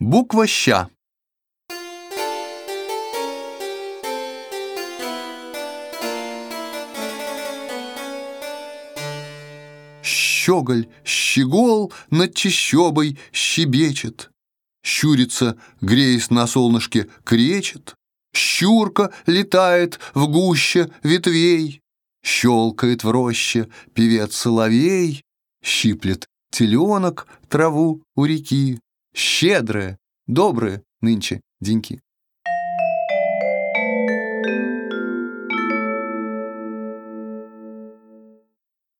Буква «ща». Щеголь, щегол над чащобой щебечет. Щурится, греясь на солнышке, кречет. Щурка летает в гуще ветвей. Щелкает в роще певец-соловей. Щиплет теленок траву у реки. Щедрые, добрые нынче деньки.